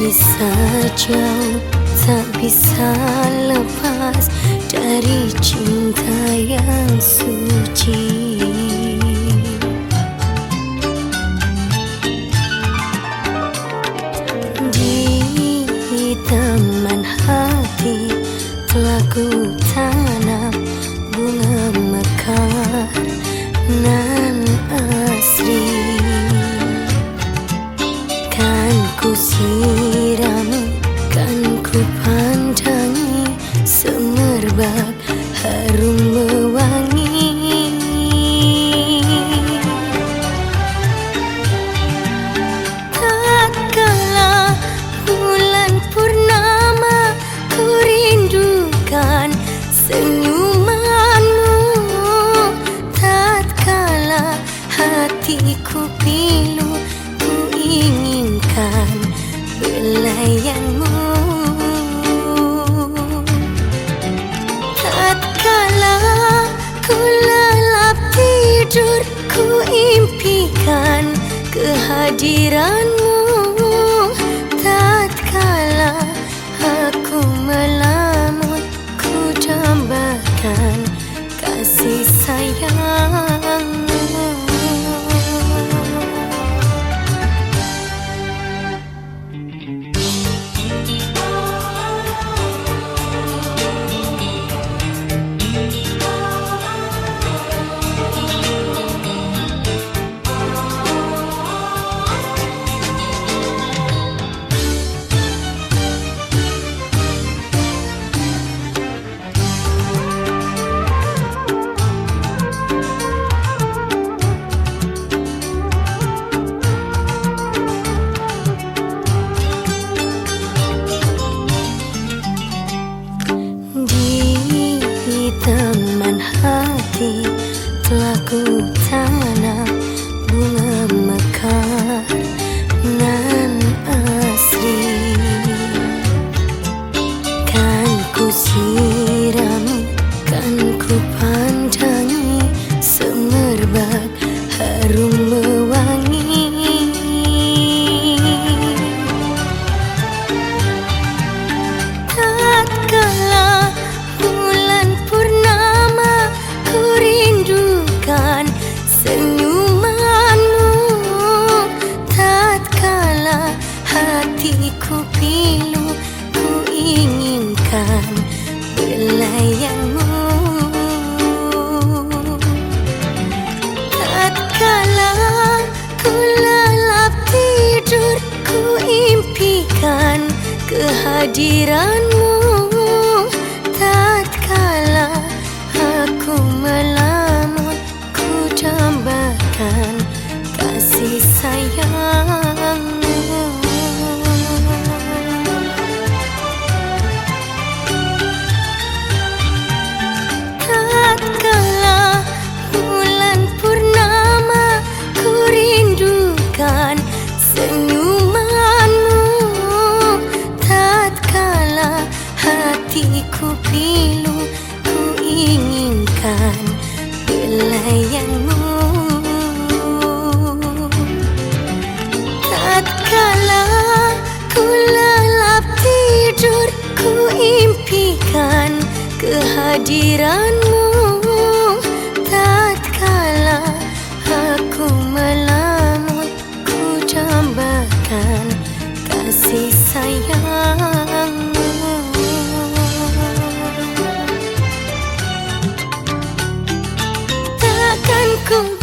bisa jauh Tak bisa lepas Dari cinta yang suci. impikan kehadiranmu. Oh. hati ku pilu ku inginkan belayangmu tatkala ku lelap tidur ku impikan kehadiranmu. Jujur ku impikan kehadiranmu. Tatkala aku melamut Ku jambakan kasih sayangmu. Takkan ku